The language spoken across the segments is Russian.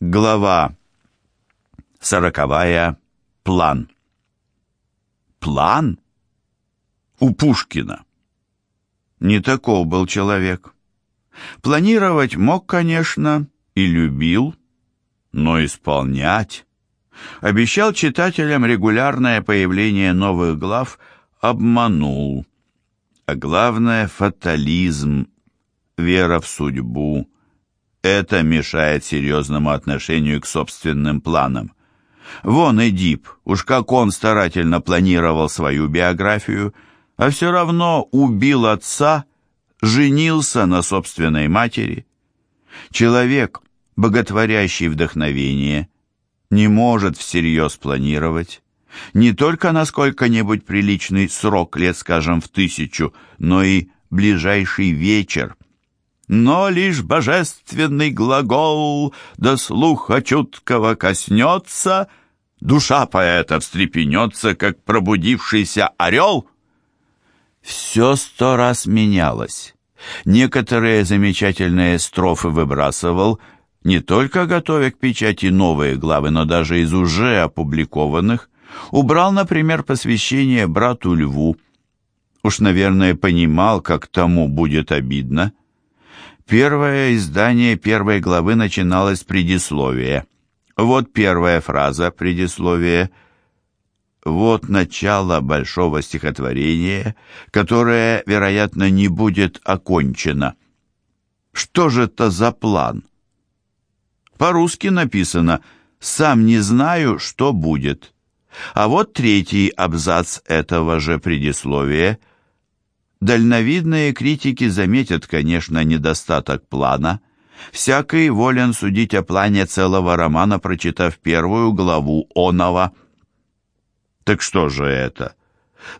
Глава сороковая. План. План? У Пушкина. Не таков был человек. Планировать мог, конечно, и любил, но исполнять. Обещал читателям регулярное появление новых глав, обманул. А главное — фатализм, вера в судьбу. Это мешает серьезному отношению к собственным планам. Вон Эдип, уж как он старательно планировал свою биографию, а все равно убил отца, женился на собственной матери. Человек, боготворящий вдохновение, не может всерьез планировать не только на сколько-нибудь приличный срок, лет, скажем, в тысячу, но и ближайший вечер. Но лишь божественный глагол до слуха чуткого коснется, душа поэта встрепенется, как пробудившийся орел. Все сто раз менялось. Некоторые замечательные строфы выбрасывал, не только готовя к печати новые главы, но даже из уже опубликованных. Убрал, например, посвящение брату Льву. Уж, наверное, понимал, как тому будет обидно. Первое издание первой главы начиналось с предисловия. Вот первая фраза предисловия. Вот начало большого стихотворения, которое, вероятно, не будет окончено. Что же это за план? По-русски написано «Сам не знаю, что будет». А вот третий абзац этого же предисловия. Дальновидные критики заметят, конечно, недостаток плана. Всякий волен судить о плане целого романа, прочитав первую главу Онова. Так что же это?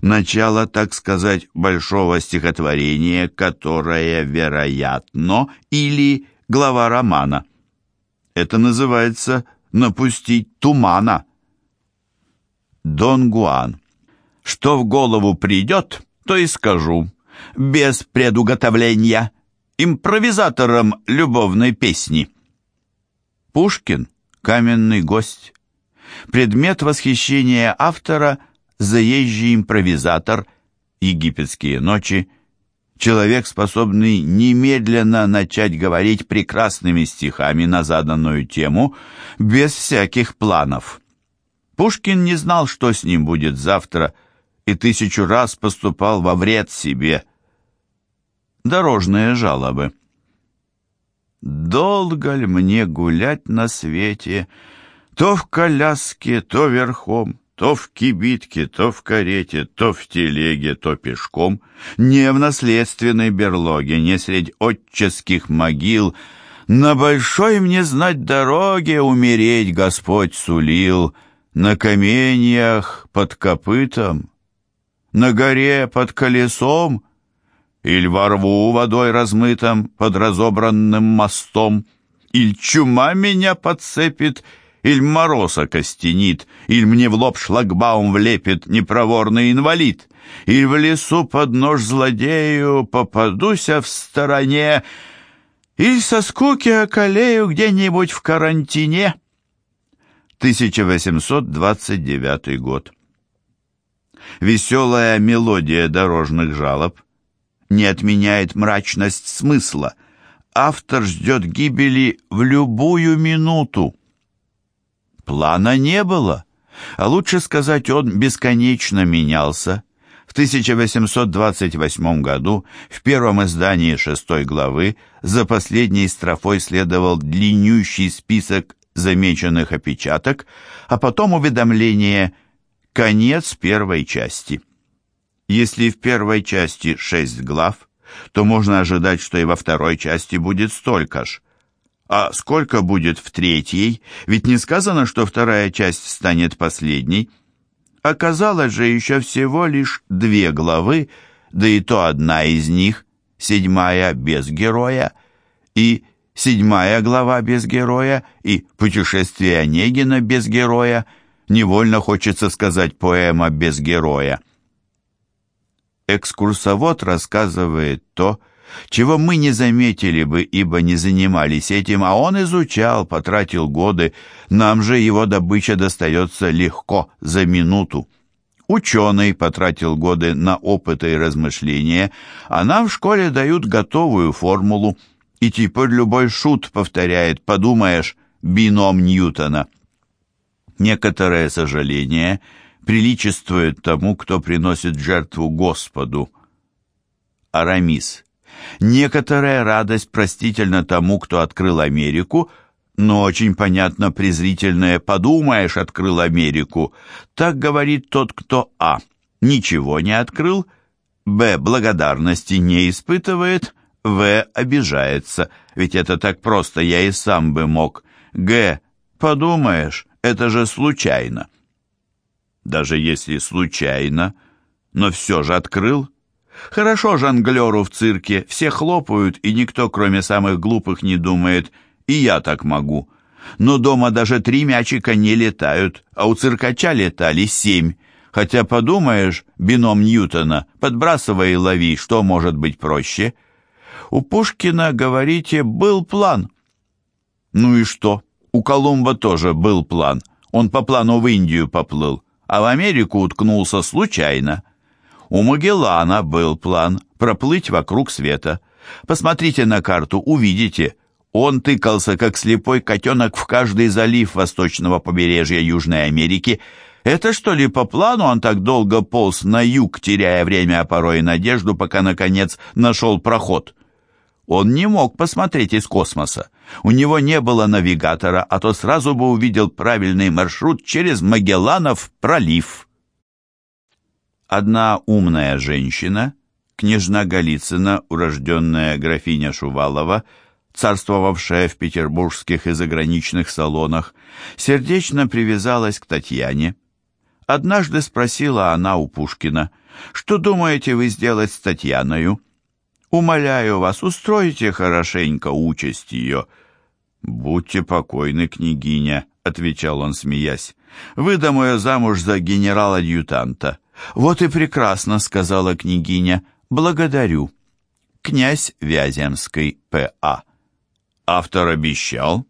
Начало, так сказать, большого стихотворения, которое, вероятно, или глава романа. Это называется «напустить тумана». Дон Гуан. Что в голову придет, то и скажу, без предуготовления, импровизатором любовной песни. Пушкин — каменный гость. Предмет восхищения автора — заезжий импровизатор, египетские ночи, человек, способный немедленно начать говорить прекрасными стихами на заданную тему, без всяких планов. Пушкин не знал, что с ним будет завтра, и тысячу раз поступал во вред себе. Дорожные жалобы. «Долго ли мне гулять на свете, то в коляске, то верхом?» То в кибитке, то в карете, то в телеге, то пешком, Не в наследственной берлоге, не средь отческих могил, На большой мне знать дороге умереть Господь сулил, на каменьях под копытом, на горе под колесом или во рву водой размытом под разобранным мостом, или чума меня подцепит, или мороз окостенит, или мне в лоб шлагбаум влепит непроворный инвалид, или в лесу под нож злодею попадуся в стороне, или со скуки околею где-нибудь в карантине». 1829 год. Веселая мелодия дорожных жалоб не отменяет мрачность смысла. Автор ждет гибели в любую минуту. Плана не было, а лучше сказать, он бесконечно менялся. В 1828 году в первом издании шестой главы за последней строфой следовал длиннющий список замеченных опечаток, а потом уведомление «Конец первой части». Если в первой части шесть глав, то можно ожидать, что и во второй части будет столько ж. А сколько будет в третьей? Ведь не сказано, что вторая часть станет последней. Оказалось же еще всего лишь две главы, да и то одна из них, седьмая без героя, и седьмая глава без героя и путешествие Онегина без героя, невольно хочется сказать поэма без героя. Экскурсовод рассказывает то, чего мы не заметили бы, ибо не занимались этим, а он изучал, потратил годы, нам же его добыча достается легко, за минуту. Ученый потратил годы на опыты и размышления, а нам в школе дают готовую формулу, и теперь любой шут повторяет, подумаешь, бином Ньютона. Некоторое сожаление приличествует тому, кто приносит жертву Господу. Арамис. Некоторая радость простительна тому, кто открыл Америку, но очень понятно презрительное «подумаешь, открыл Америку». Так говорит тот, кто а. ничего не открыл, б. благодарности не испытывает, в. обижается, ведь это так просто, я и сам бы мог, г. подумаешь, это же случайно. Даже если случайно, но все же открыл. Хорошо жонглеру в цирке, все хлопают, и никто, кроме самых глупых, не думает – и я так могу. Но дома даже три мячика не летают, а у циркача летали семь. Хотя, подумаешь, бином Ньютона, подбрасывай и лови, что может быть проще? У Пушкина, говорите, был план. Ну и что? У Колумба тоже был план. Он по плану в Индию поплыл, а в Америку уткнулся случайно. У Магеллана был план проплыть вокруг света. Посмотрите на карту, увидите – он тыкался, как слепой котенок, в каждый залив восточного побережья Южной Америки. Это что ли по плану он так долго полз на юг, теряя время, а порой и надежду, пока, наконец, нашел проход? Он не мог посмотреть из космоса. У него не было навигатора, а то сразу бы увидел правильный маршрут через Магелланов пролив. Одна умная женщина, княжна Голицына, урожденная графиня Шувалова, царствовавшая в петербургских и заграничных салонах, сердечно привязалась к Татьяне. Однажды спросила она у Пушкина, «Что думаете вы сделать с Татьяною? Умоляю вас, устройте хорошенько участь ее». «Будьте покойны, княгиня», — отвечал он, смеясь. «Выдам ее замуж за генерал-адъютанта». «Вот и прекрасно», — сказала княгиня. «Благодарю». Князь Вяземский, П.А. Автор обещал,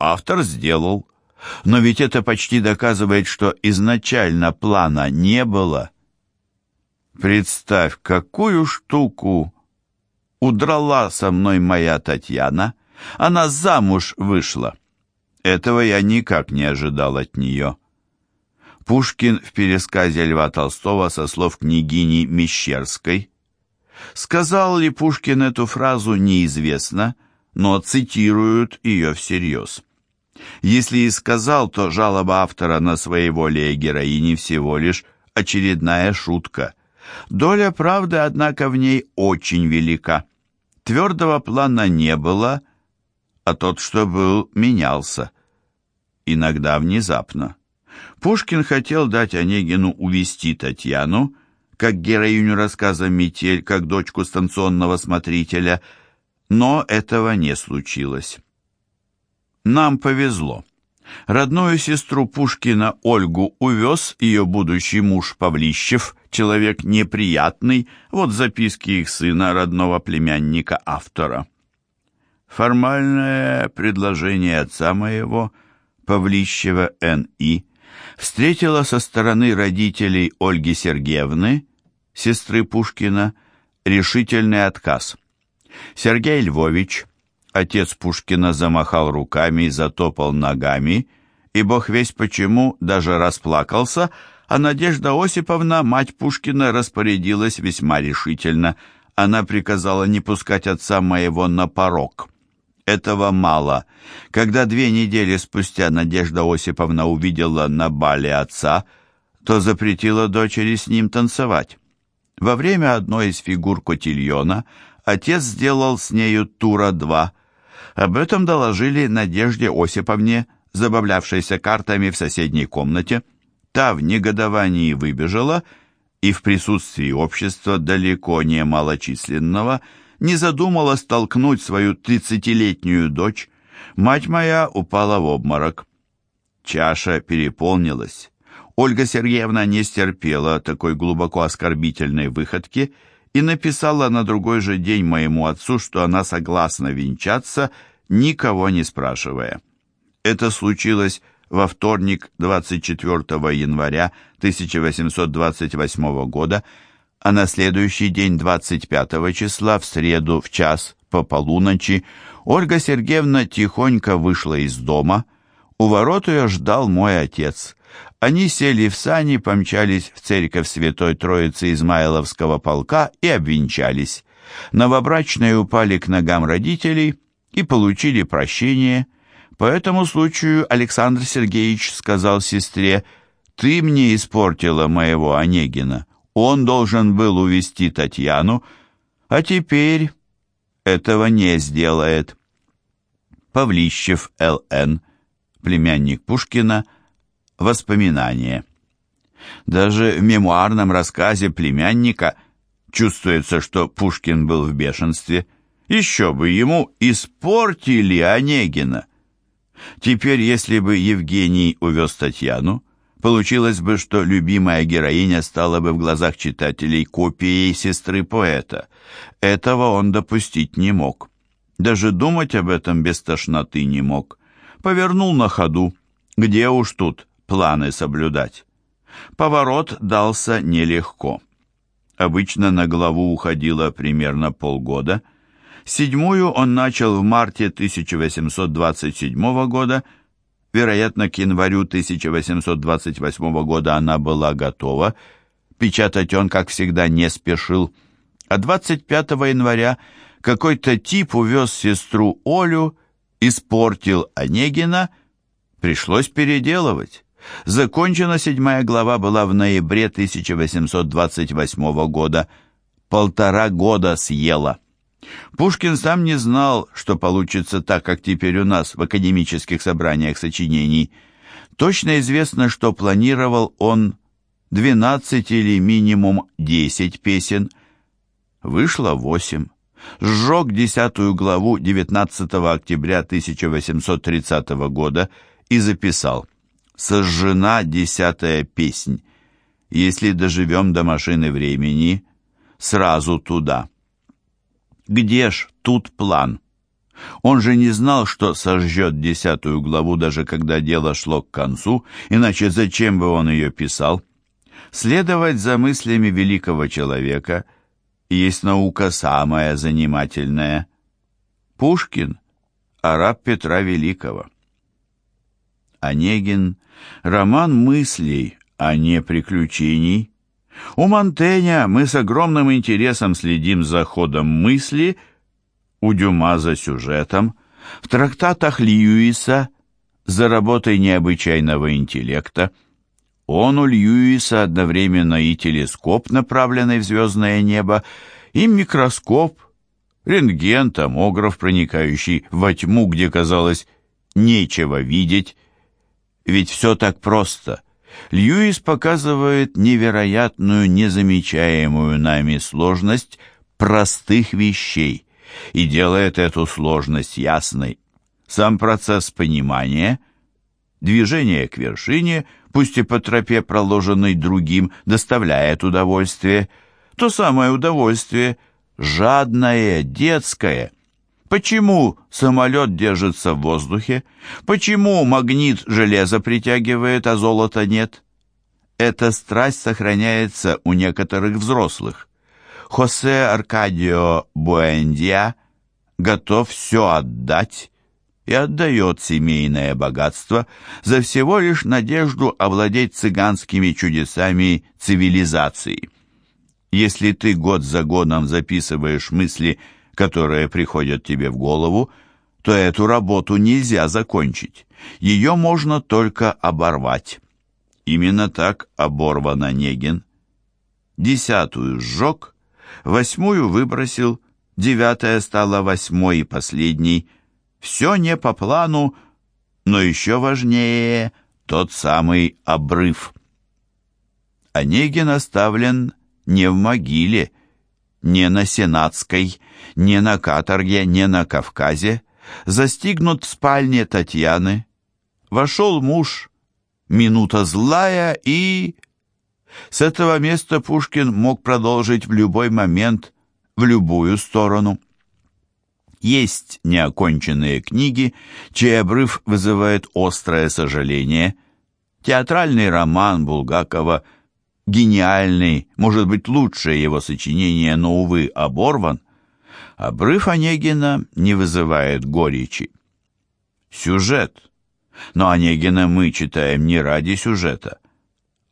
автор сделал. Но ведь это почти доказывает, что изначально плана не было. Представь, какую штуку удрала со мной моя Татьяна. Она замуж вышла. Этого я никак не ожидал от нее. Пушкин в пересказе Льва Толстого со слов княгини Мещерской. Сказал ли Пушкин эту фразу, неизвестно, но цитируют ее всерьез. Если и сказал, то жалоба автора на своеволие героини всего лишь очередная шутка. Доля правды, однако, в ней очень велика. Твердого плана не было, а тот, что был, менялся. Иногда внезапно. Пушкин хотел дать Онегину увести Татьяну, как героиню рассказа «Метель», как дочку станционного смотрителя – но этого не случилось. Нам повезло. Родную сестру Пушкина Ольгу увез ее будущий муж Павлищев, человек неприятный, вот записки их сына, родного племянника автора. Формальное предложение отца моего, Павлищева Н.И., встретила со стороны родителей Ольги Сергеевны, сестры Пушкина, решительный отказ. Сергей Львович, отец Пушкина, замахал руками и затопал ногами, и бог весь почему даже расплакался, а Надежда Осиповна, мать Пушкина, распорядилась весьма решительно. Она приказала не пускать отца моего на порог. Этого мало. Когда две недели спустя Надежда Осиповна увидела на бале отца, то запретила дочери с ним танцевать. Во время одной из фигур котильона отец сделал с нею тура-два. Об этом доложили Надежде Осиповне, забавлявшейся картами в соседней комнате. Та в негодовании выбежала и в присутствии общества далеко не малочисленного не задумала столкнуть свою тридцатилетнюю дочь. Мать моя упала в обморок. Чаша переполнилась. Ольга Сергеевна не стерпела такой глубоко оскорбительной выходки и написала на другой же день моему отцу, что она согласна венчаться, никого не спрашивая. Это случилось во вторник 24 января 1828 года, а на следующий день 25 числа, в среду, в час по полуночи, Ольга Сергеевна тихонько вышла из дома. У ворот ее ждал мой отец. Они сели в сани, помчались в церковь Святой Троицы Измайловского полка и обвенчались. Новобрачные упали к ногам родителей и получили прощение. По этому случаю Александр Сергеевич сказал сестре, «Ты мне испортила моего Онегина. Он должен был увести Татьяну, а теперь этого не сделает». Павлищев Л.Н., племянник Пушкина, Воспоминания. Даже в мемуарном рассказе племянника чувствуется, что Пушкин был в бешенстве. Еще бы ему испортили Онегина. Теперь, если бы Евгений увез Татьяну, получилось бы, что любимая героиня стала бы в глазах читателей копией сестры поэта. Этого он допустить не мог. Даже думать об этом без тошноты не мог. Повернул на ходу. Где уж тут планы соблюдать. Поворот дался нелегко. Обычно на главу уходило примерно полгода. Седьмую он начал в марте 1827 года. Вероятно, к январю 1828 года она была готова. Печатать он, как всегда, не спешил. А 25 января какой-то тип увез сестру Олю, испортил Онегина, пришлось переделывать. Закончена седьмая глава была в ноябре 1828 года. Полтора года съела. Пушкин сам не знал, что получится так, как теперь у нас в академических собраниях сочинений. Точно известно, что планировал он 12 или минимум 10 песен. Вышло 8. Сжег десятую главу 19 октября 1830 года и записал сожжена десятая песнь. Если доживем до машины времени, сразу туда. Где ж тут план? Он же не знал, что сожжет десятую главу, даже когда дело шло к концу, иначе зачем бы он ее писал? Следовать за мыслями великого человека есть наука самая занимательная. Пушкин – араб Петра Великого. Онегин – роман мыслей, а не приключений. У Монтэня мы с огромным интересом следим за ходом мысли, у Дюма за сюжетом, в трактатах Льюиса за работой необычайного интеллекта. Он у Льюиса одновременно и телескоп, направленный в звездное небо, и микроскоп, рентген, томограф, проникающий во тьму, где, казалось, нечего видеть, ведь все так просто. Льюис показывает невероятную, незамечаемую нами сложность простых вещей и делает эту сложность ясной. Сам процесс понимания, движение к вершине, пусть и по тропе, проложенной другим, доставляет удовольствие. То самое удовольствие, жадное, детское – Почему самолет держится в воздухе? Почему магнит железа притягивает, а золота нет? Эта страсть сохраняется у некоторых взрослых. Хосе Аркадио Буэндия готов все отдать и отдает семейное богатство за всего лишь надежду овладеть цыганскими чудесами цивилизации. Если ты год за годом записываешь мысли которые приходят тебе в голову, то эту работу нельзя закончить. Ее можно только оборвать. Именно так оборван Онегин. Десятую сжег, восьмую выбросил, девятая стала восьмой и последней. Все не по плану, но еще важнее тот самый обрыв. Онегин оставлен не в могиле, не на Сенатской, не на каторге, не на Кавказе, застигнут в спальне Татьяны. Вошел муж, минута злая и... С этого места Пушкин мог продолжить в любой момент, в любую сторону. Есть неоконченные книги, чей обрыв вызывает острое сожаление. Театральный роман Булгакова гениальный, может быть, лучшее его сочинение, но, увы, оборван. Обрыв Онегина не вызывает горечи. Сюжет. Но Онегина мы читаем не ради сюжета.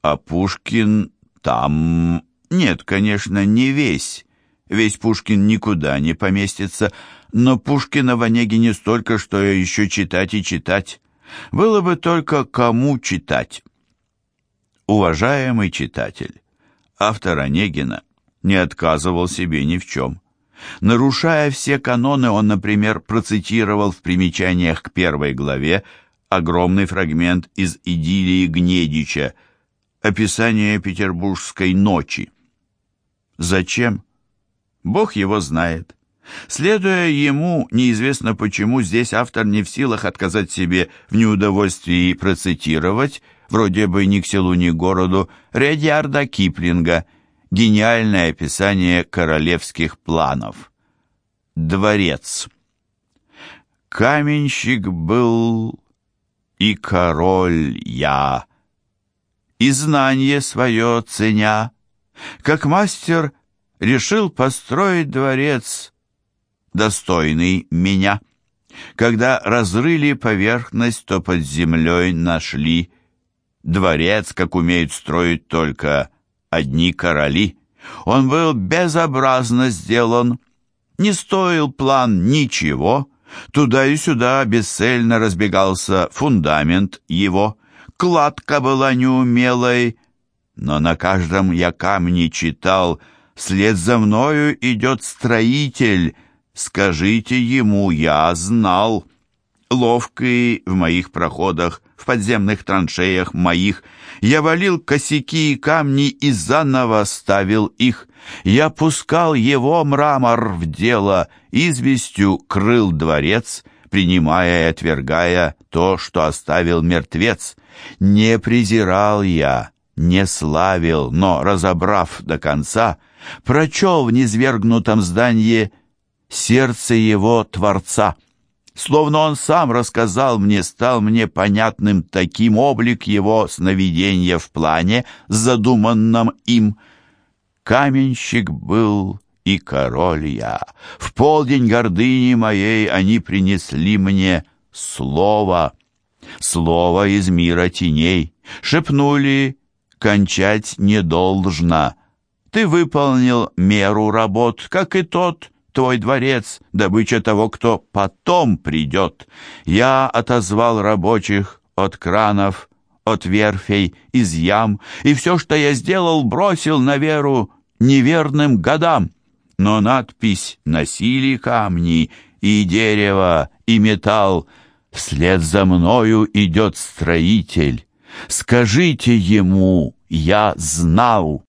А Пушкин там... Нет, конечно, не весь. Весь Пушкин никуда не поместится, но Пушкина в Онегине столько, что еще читать и читать. Было бы только кому читать. Уважаемый читатель, автор Онегина не отказывал себе ни в чем. Нарушая все каноны, он, например, процитировал в примечаниях к первой главе огромный фрагмент из «Идиллии Гнедича», описание петербургской ночи. Зачем? Бог его знает. Следуя ему, неизвестно почему, здесь автор не в силах отказать себе в неудовольствии процитировать, вроде бы ни к селу, ни к городу, Редьярда Киплинга, гениальное описание королевских планов. Дворец. Каменщик был и король я, и знание свое ценя, как мастер решил построить дворец, достойный меня. Когда разрыли поверхность, то под землей нашли дворец, как умеют строить только одни короли. Он был безобразно сделан, не стоил план ничего, туда и сюда бесцельно разбегался фундамент его. Кладка была неумелой, но на каждом я камне читал, вслед за мною идет строитель — Скажите ему, я знал. Ловкий в моих проходах, в подземных траншеях моих, я валил косяки и камни и заново ставил их. Я пускал его мрамор в дело, известью крыл дворец, принимая и отвергая то, что оставил мертвец. Не презирал я, не славил, но, разобрав до конца, прочел в низвергнутом здании сердце его Творца. Словно он сам рассказал мне, стал мне понятным таким облик его сновидения в плане, задуманном им. Каменщик был и король я. В полдень гордыни моей они принесли мне слово, слово из мира теней. Шепнули, кончать не должно. Ты выполнил меру работ, как и тот, твой дворец, добыча того, кто потом придет. Я отозвал рабочих от кранов, от верфей, из ям, и все, что я сделал, бросил на веру неверным годам. Но надпись носили камни, и дерево, и металл. Вслед за мною идет строитель. Скажите ему, я знал».